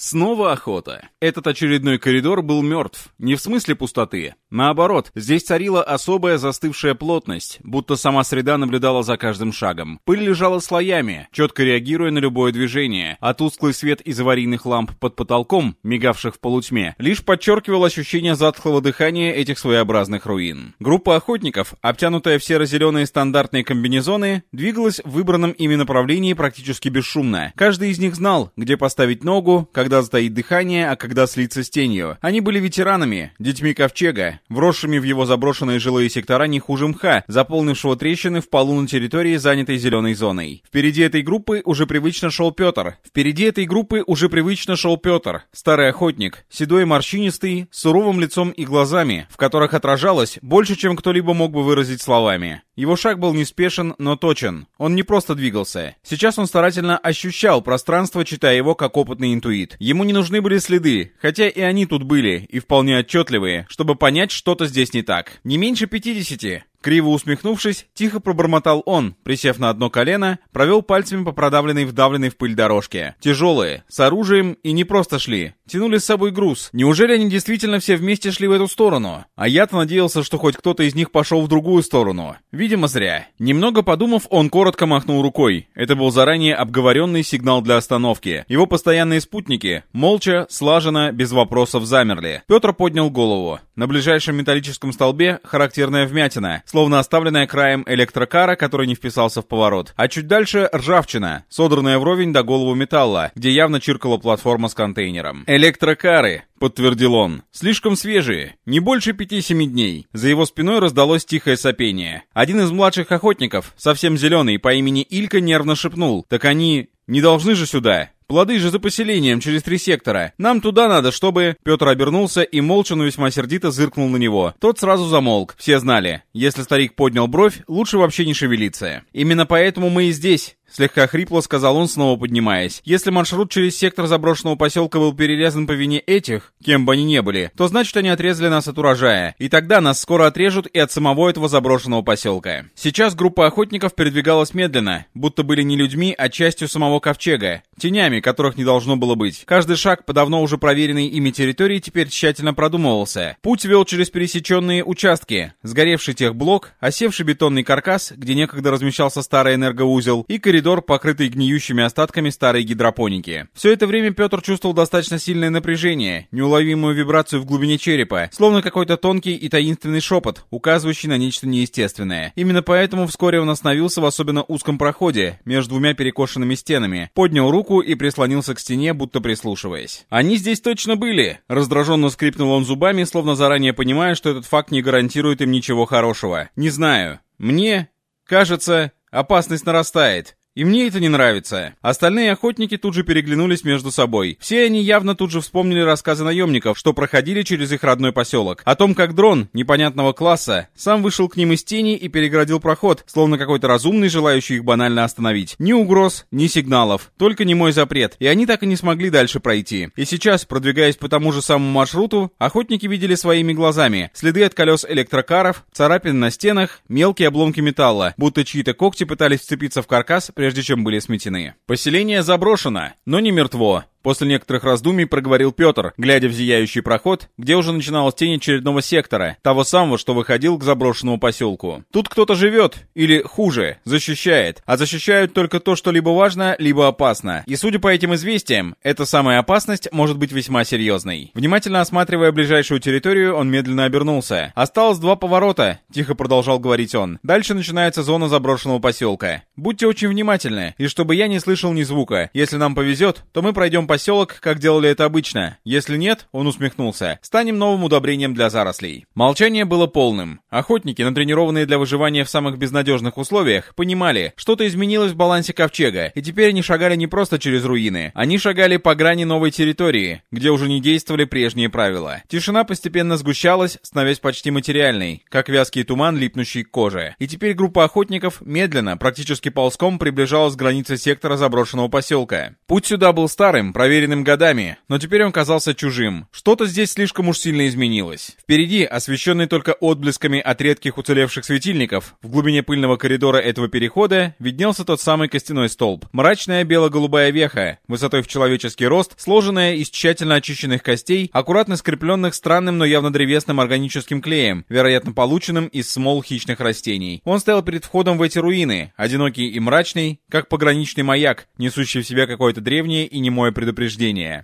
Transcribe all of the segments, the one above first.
Снова охота. Этот очередной коридор был мертв. Не в смысле пустоты. Наоборот, здесь царила особая застывшая плотность, будто сама среда наблюдала за каждым шагом. Пыль лежала слоями, четко реагируя на любое движение, а тусклый свет из аварийных ламп под потолком, мигавших в полутьме, лишь подчеркивал ощущение затхлого дыхания этих своеобразных руин. Группа охотников, обтянутая в серо-зеленые стандартные комбинезоны, двигалась в выбранном ими направлении практически бесшумно. Каждый из них знал, где поставить ногу, когда затаить дыхание, а когда слиться с тенью. Они были ветеранами, детьми ковчега, вросшими в его заброшенные жилые сектора не хуже мха, заполнившего трещины в полу на территории, занятой зеленой зоной. Впереди этой группы уже привычно шел Петр. Впереди этой группы уже привычно шел Петр, старый охотник, седой морщинистый, с суровым лицом и глазами, в которых отражалось больше, чем кто-либо мог бы выразить словами. Его шаг был неспешен, но точен. Он не просто двигался. Сейчас он старательно ощущал пространство, читая его как опытный интуит. Ему не нужны были следы, хотя и они тут были, и вполне отчетливые, чтобы понять, что-то здесь не так. Не меньше 50. Криво усмехнувшись, тихо пробормотал он, присев на одно колено, провел пальцами по продавленной вдавленной в пыль дорожке. Тяжелые, с оружием и не просто шли, тянули с собой груз. Неужели они действительно все вместе шли в эту сторону? А я-то надеялся, что хоть кто-то из них пошел в другую сторону. Видимо, зря. Немного подумав, он коротко махнул рукой. Это был заранее обговоренный сигнал для остановки. Его постоянные спутники, молча, слаженно, без вопросов замерли. Петр поднял голову. На ближайшем металлическом столбе характерная вмятина, словно оставленная краем электрокара, который не вписался в поворот. А чуть дальше ржавчина, содранная вровень до голову металла, где явно чиркала платформа с контейнером. Электрокары, подтвердил он. «Слишком свежие, не больше пяти-семи дней». За его спиной раздалось тихое сопение. Один из младших охотников, совсем зеленый, по имени Илька, нервно шепнул. «Так они не должны же сюда». Плоды же за поселением через три сектора. Нам туда надо, чтобы...» Петр обернулся и молча, но весьма сердито зыркнул на него. Тот сразу замолк. Все знали. Если старик поднял бровь, лучше вообще не шевелиться. «Именно поэтому мы и здесь», Слегка хрипло сказал он, снова поднимаясь. Если маршрут через сектор заброшенного поселка был перерезан по вине этих, кем бы они ни были, то значит они отрезали нас от урожая. И тогда нас скоро отрежут и от самого этого заброшенного поселка. Сейчас группа охотников передвигалась медленно, будто были не людьми, а частью самого ковчега. Тенями, которых не должно было быть. Каждый шаг по давно уже проверенной ими территории теперь тщательно продумывался. Путь вел через пересеченные участки, сгоревший техблок, осевший бетонный каркас, где некогда размещался старый энергоузел, и коридор коридор, покрытый гниющими остатками старой гидропоники. Все это время Петр чувствовал достаточно сильное напряжение, неуловимую вибрацию в глубине черепа, словно какой-то тонкий и таинственный шепот, указывающий на нечто неестественное. Именно поэтому вскоре он остановился в особенно узком проходе, между двумя перекошенными стенами, поднял руку и прислонился к стене, будто прислушиваясь. «Они здесь точно были!» Раздраженно скрипнул он зубами, словно заранее понимая, что этот факт не гарантирует им ничего хорошего. «Не знаю. Мне кажется, опасность нарастает. И мне это не нравится. Остальные охотники тут же переглянулись между собой. Все они явно тут же вспомнили рассказы наемников, что проходили через их родной поселок. О том, как дрон непонятного класса сам вышел к ним из тени и переградил проход, словно какой-то разумный, желающий их банально остановить. Ни угроз, ни сигналов, только не мой запрет. И они так и не смогли дальше пройти. И сейчас, продвигаясь по тому же самому маршруту, охотники видели своими глазами следы от колес электрокаров, царапины на стенах, мелкие обломки металла, будто чьи-то когти пытались вцепиться в каркас, прежде чем были сметены. Поселение заброшено, но не мертво. После некоторых раздумий проговорил Петр, глядя в зияющий проход, где уже начиналась тень очередного сектора, того самого, что выходил к заброшенному поселку. Тут кто-то живет, или хуже, защищает, а защищают только то, что либо важно, либо опасно. И судя по этим известиям, эта самая опасность может быть весьма серьезной. Внимательно осматривая ближайшую территорию, он медленно обернулся. Осталось два поворота, тихо продолжал говорить он. Дальше начинается зона заброшенного поселка. Будьте очень внимательны, и чтобы я не слышал ни звука. Если нам повезет, то мы пройдем поселок, как делали это обычно. Если нет, он усмехнулся, станем новым удобрением для зарослей. Молчание было полным. Охотники, натренированные для выживания в самых безнадежных условиях, понимали, что-то изменилось в балансе ковчега, и теперь они шагали не просто через руины, они шагали по грани новой территории, где уже не действовали прежние правила. Тишина постепенно сгущалась, становясь почти материальной, как вязкий туман, липнущий к коже. И теперь группа охотников медленно, практически ползком, приближалась к границе сектора заброшенного поселка. Путь сюда был старым, проверенным годами, но теперь он казался чужим. Что-то здесь слишком уж сильно изменилось. Впереди, освещенный только отблесками от редких уцелевших светильников, в глубине пыльного коридора этого перехода виднелся тот самый костяной столб. Мрачная бело-голубая веха, высотой в человеческий рост, сложенная из тщательно очищенных костей, аккуратно скрепленных странным, но явно древесным органическим клеем, вероятно полученным из смол хищных растений. Он стоял перед входом в эти руины, одинокий и мрачный, как пограничный маяк, несущий в себе какое-то древнее и немое предупреждение.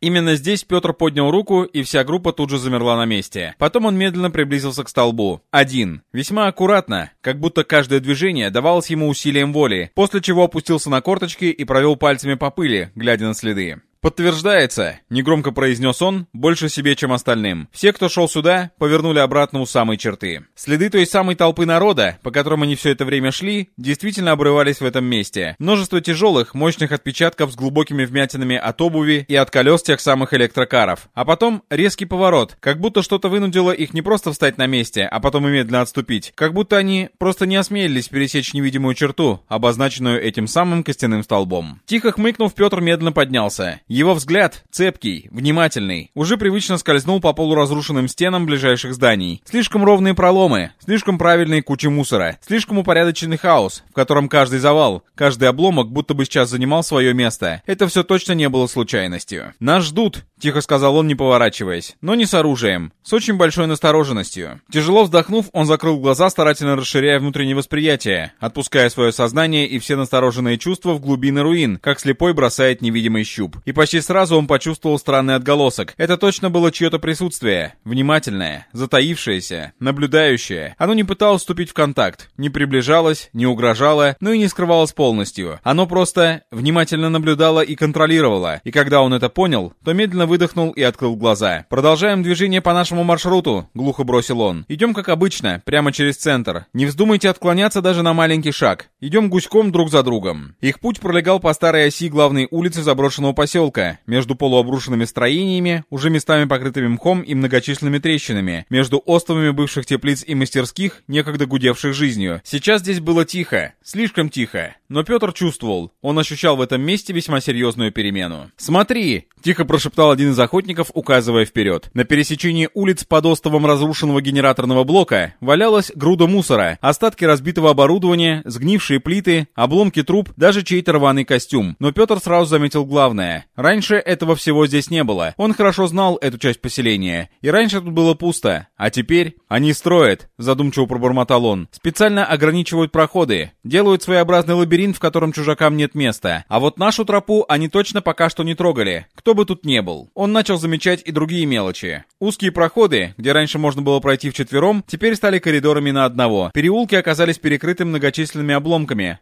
Именно здесь Петр поднял руку, и вся группа тут же замерла на месте. Потом он медленно приблизился к столбу. Один. Весьма аккуратно, как будто каждое движение давалось ему усилием воли, после чего опустился на корточки и провел пальцами по пыли, глядя на следы. «Подтверждается», — негромко произнес он, больше себе, чем остальным. Все, кто шел сюда, повернули обратно у самой черты. Следы той самой толпы народа, по которым они все это время шли, действительно обрывались в этом месте. Множество тяжелых, мощных отпечатков с глубокими вмятинами от обуви и от колес тех самых электрокаров. А потом резкий поворот, как будто что-то вынудило их не просто встать на месте, а потом медленно отступить. Как будто они просто не осмелились пересечь невидимую черту, обозначенную этим самым костяным столбом. Тихо хмыкнув, Петр медленно поднялся. Его взгляд, цепкий, внимательный, уже привычно скользнул по полуразрушенным стенам ближайших зданий. Слишком ровные проломы, слишком правильные кучи мусора, слишком упорядоченный хаос, в котором каждый завал, каждый обломок будто бы сейчас занимал свое место. Это все точно не было случайностью. «Нас ждут», — тихо сказал он, не поворачиваясь, но не с оружием, с очень большой настороженностью. Тяжело вздохнув, он закрыл глаза, старательно расширяя внутреннее восприятие, отпуская свое сознание и все настороженные чувства в глубины руин, как слепой бросает невидимый щуп. И почти сразу он почувствовал странный отголосок. Это точно было чье-то присутствие. Внимательное, затаившееся, наблюдающее. Оно не пыталось вступить в контакт, не приближалось, не угрожало, но и не скрывалось полностью. Оно просто внимательно наблюдало и контролировало. И когда он это понял, то медленно выдохнул и открыл глаза. «Продолжаем движение по нашему маршруту», — глухо бросил он. «Идем как обычно, прямо через центр. Не вздумайте отклоняться даже на маленький шаг. Идем гуськом друг за другом». Их путь пролегал по старой оси главной улицы заброшенного поселка, между полуобрушенными строениями, уже местами покрытыми мхом и многочисленными трещинами, между островами бывших теплиц и мастерских, некогда гудевших жизнью. Сейчас здесь было тихо, слишком тихо, но Петр чувствовал, он ощущал в этом месте весьма серьезную перемену. «Смотри!» — тихо прошептал один из охотников, указывая вперед. На пересечении улиц под островом разрушенного генераторного блока валялась груда мусора, остатки разбитого оборудования, сгнившие плиты, обломки труб, даже чей-то рваный костюм. Но Петр сразу заметил главное. Раньше этого всего здесь не было. Он хорошо знал эту часть поселения. И раньше тут было пусто. А теперь они строят, задумчиво пробормотал он. Специально ограничивают проходы, делают своеобразный лабиринт, в котором чужакам нет места. А вот нашу тропу они точно пока что не трогали. Кто бы тут не был. Он начал замечать и другие мелочи. Узкие проходы, где раньше можно было пройти вчетвером, теперь стали коридорами на одного. Переулки оказались перекрыты многочисленными обломками,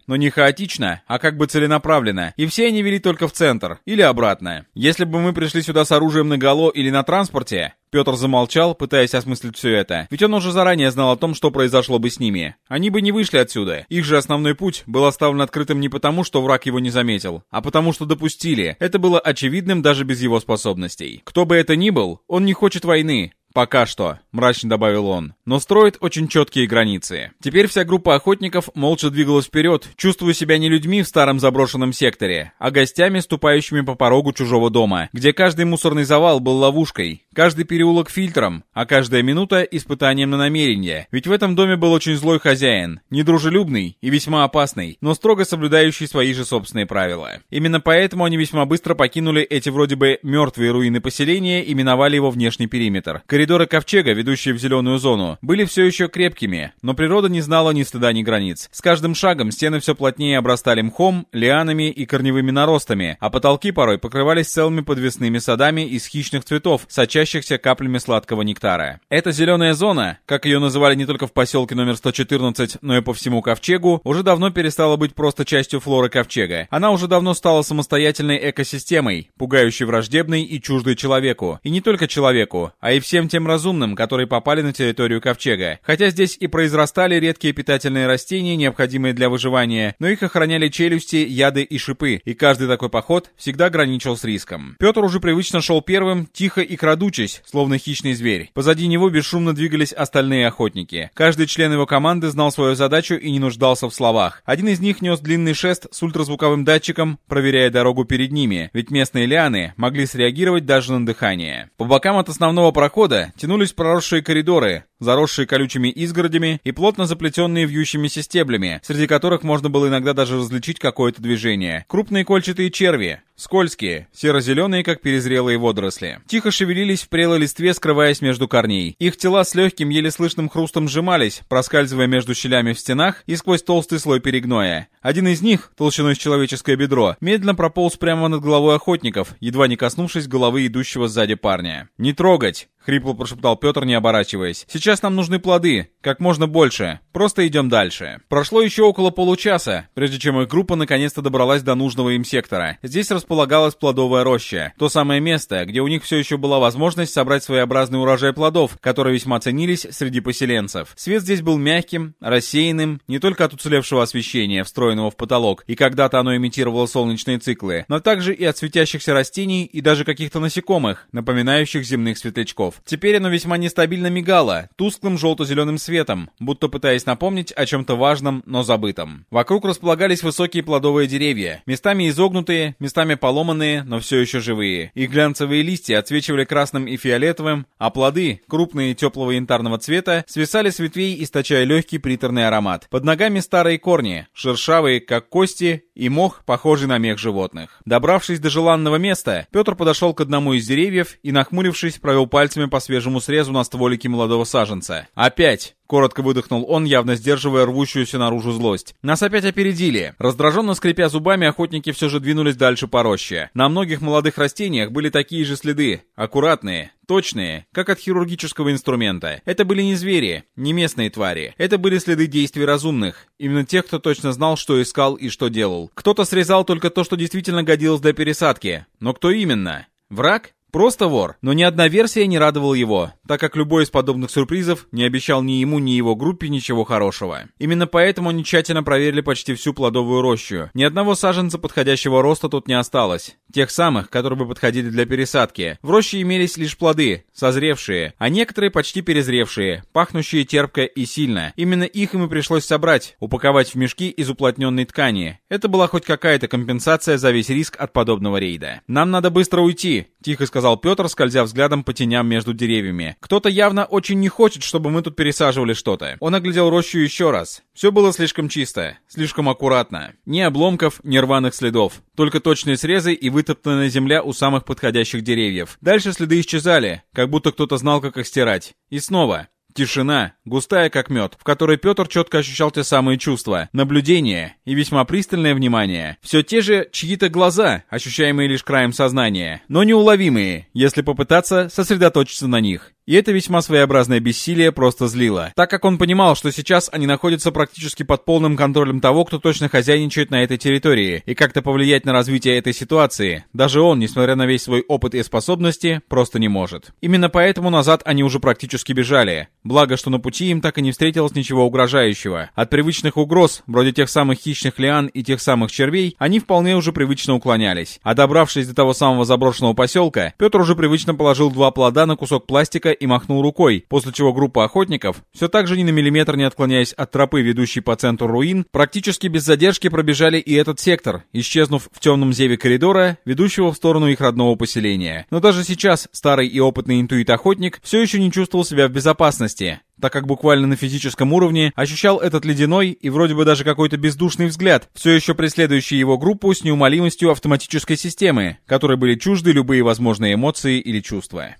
но не хаотично, а как бы целенаправленно. И все они вели только в центр, или обратно. Если бы мы пришли сюда с оружием наголо или на транспорте, Петр замолчал, пытаясь осмыслить все это. Ведь он уже заранее знал о том, что произошло бы с ними. Они бы не вышли отсюда. Их же основной путь был оставлен открытым не потому, что враг его не заметил, а потому, что допустили. Это было очевидным даже без его способностей. Кто бы это ни был, он не хочет войны. «Пока что», — мрачно добавил он, — «но строит очень четкие границы». Теперь вся группа охотников молча двигалась вперед, чувствуя себя не людьми в старом заброшенном секторе, а гостями, ступающими по порогу чужого дома, где каждый мусорный завал был ловушкой, каждый переулок фильтром, а каждая минута испытанием на намерение. Ведь в этом доме был очень злой хозяин, недружелюбный и весьма опасный, но строго соблюдающий свои же собственные правила. Именно поэтому они весьма быстро покинули эти вроде бы мертвые руины поселения и миновали его внешний периметр. Коридоры ковчега, ведущие в зеленую зону, были все еще крепкими, но природа не знала ни стыда, ни границ. С каждым шагом стены все плотнее обрастали мхом, лианами и корневыми наростами, а потолки порой покрывались целыми подвесными садами из хищных цветов, сочащихся каплями сладкого нектара. Эта зеленая зона, как ее называли не только в поселке номер 114, но и по всему ковчегу, уже давно перестала быть просто частью флоры ковчега. Она уже давно стала самостоятельной экосистемой, пугающей враждебной и чуждой человеку. И не только человеку, а и всем тем тем разумным, которые попали на территорию Ковчега. Хотя здесь и произрастали редкие питательные растения, необходимые для выживания, но их охраняли челюсти, яды и шипы, и каждый такой поход всегда граничил с риском. Петр уже привычно шел первым, тихо и крадучись, словно хищный зверь. Позади него бесшумно двигались остальные охотники. Каждый член его команды знал свою задачу и не нуждался в словах. Один из них нес длинный шест с ультразвуковым датчиком, проверяя дорогу перед ними, ведь местные лианы могли среагировать даже на дыхание. По бокам от основного прохода тянулись проросшие коридоры, заросшие колючими изгородями и плотно заплетенные вьющимися стеблями, среди которых можно было иногда даже различить какое-то движение. Крупные кольчатые черви, скользкие, серо-зеленые, как перезрелые водоросли. Тихо шевелились в прелой листве, скрываясь между корней. Их тела с легким, еле слышным хрустом сжимались, проскальзывая между щелями в стенах и сквозь толстый слой перегноя. Один из них, толщиной с человеческое бедро, медленно прополз прямо над головой охотников, едва не коснувшись головы идущего сзади парня. «Не трогать!» — хрипло прошептал Петр, не оборачиваясь. «Сейчас нам нужны плоды. Как можно больше. Просто идем дальше». Прошло еще около получаса, прежде чем их группа наконец-то добралась до нужного им сектора. Здесь располагалась плодовая роща. То самое место, где у них все еще была возможность собрать своеобразный урожай плодов, которые весьма ценились среди поселенцев. Свет здесь был мягким, рассеянным, не только от уцелевшего освещения, встроенного в потолок, и когда-то оно имитировало солнечные циклы, но также и от светящихся растений и даже каких-то насекомых, напоминающих земных светлячков. Теперь оно весьма нестабильно мигало, тусклым желто-зеленым светом, будто пытаясь напомнить о чем-то важном, но забытом. Вокруг располагались высокие плодовые деревья, местами изогнутые, местами поломанные, но все еще живые. Их глянцевые листья отсвечивали красным и фиолетовым, а плоды, крупные теплого янтарного цвета, свисали с ветвей, источая легкий приторный аромат. Под ногами старые корни, шершавые, как кости, и мох, похожий на мех животных. Добравшись до желанного места, Петр подошел к одному из деревьев и, нахмурившись, провел пальцами по свежему срезу на стволике молодого саженца. «Опять!» Коротко выдохнул он, явно сдерживая рвущуюся наружу злость. Нас опять опередили. Раздраженно скрипя зубами, охотники все же двинулись дальше по роще. На многих молодых растениях были такие же следы. Аккуратные, точные, как от хирургического инструмента. Это были не звери, не местные твари. Это были следы действий разумных. Именно тех, кто точно знал, что искал и что делал. Кто-то срезал только то, что действительно годилось для пересадки. Но кто именно? Враг? Просто вор, но ни одна версия не радовала его, так как любой из подобных сюрпризов не обещал ни ему, ни его группе ничего хорошего. Именно поэтому они тщательно проверили почти всю плодовую рощу. Ни одного саженца подходящего роста тут не осталось. Тех самых, которые бы подходили для пересадки. В роще имелись лишь плоды, созревшие, а некоторые почти перезревшие, пахнущие терпко и сильно. Именно их им и пришлось собрать, упаковать в мешки из уплотненной ткани. Это была хоть какая-то компенсация за весь риск от подобного рейда. «Нам надо быстро уйти», — тихо сказал сказал Петр, скользя взглядом по теням между деревьями. «Кто-то явно очень не хочет, чтобы мы тут пересаживали что-то». Он оглядел рощу еще раз. Все было слишком чисто, слишком аккуратно. Ни обломков, ни рваных следов. Только точные срезы и вытоптанная земля у самых подходящих деревьев. Дальше следы исчезали, как будто кто-то знал, как их стирать. И снова. Тишина, густая как мед, в которой Петр четко ощущал те самые чувства, наблюдение и весьма пристальное внимание. Все те же чьи-то глаза, ощущаемые лишь краем сознания, но неуловимые, если попытаться сосредоточиться на них. И это весьма своеобразное бессилие просто злило, так как он понимал, что сейчас они находятся практически под полным контролем того, кто точно хозяйничает на этой территории, и как-то повлиять на развитие этой ситуации, даже он, несмотря на весь свой опыт и способности, просто не может. Именно поэтому назад они уже практически бежали. Благо, что на пути им так и не встретилось ничего угрожающего. От привычных угроз, вроде тех самых хищных лиан и тех самых червей, они вполне уже привычно уклонялись. А добравшись до того самого заброшенного поселка, Петр уже привычно положил два плода на кусок пластика и махнул рукой, после чего группа охотников, все так же ни на миллиметр не отклоняясь от тропы, ведущей по центру руин, практически без задержки пробежали и этот сектор, исчезнув в темном зеве коридора, ведущего в сторону их родного поселения. Но даже сейчас старый и опытный интуит-охотник все еще не чувствовал себя в безопасности, так как буквально на физическом уровне ощущал этот ледяной и вроде бы даже какой-то бездушный взгляд, все еще преследующий его группу с неумолимостью автоматической системы, которой были чужды любые возможные эмоции или чувства.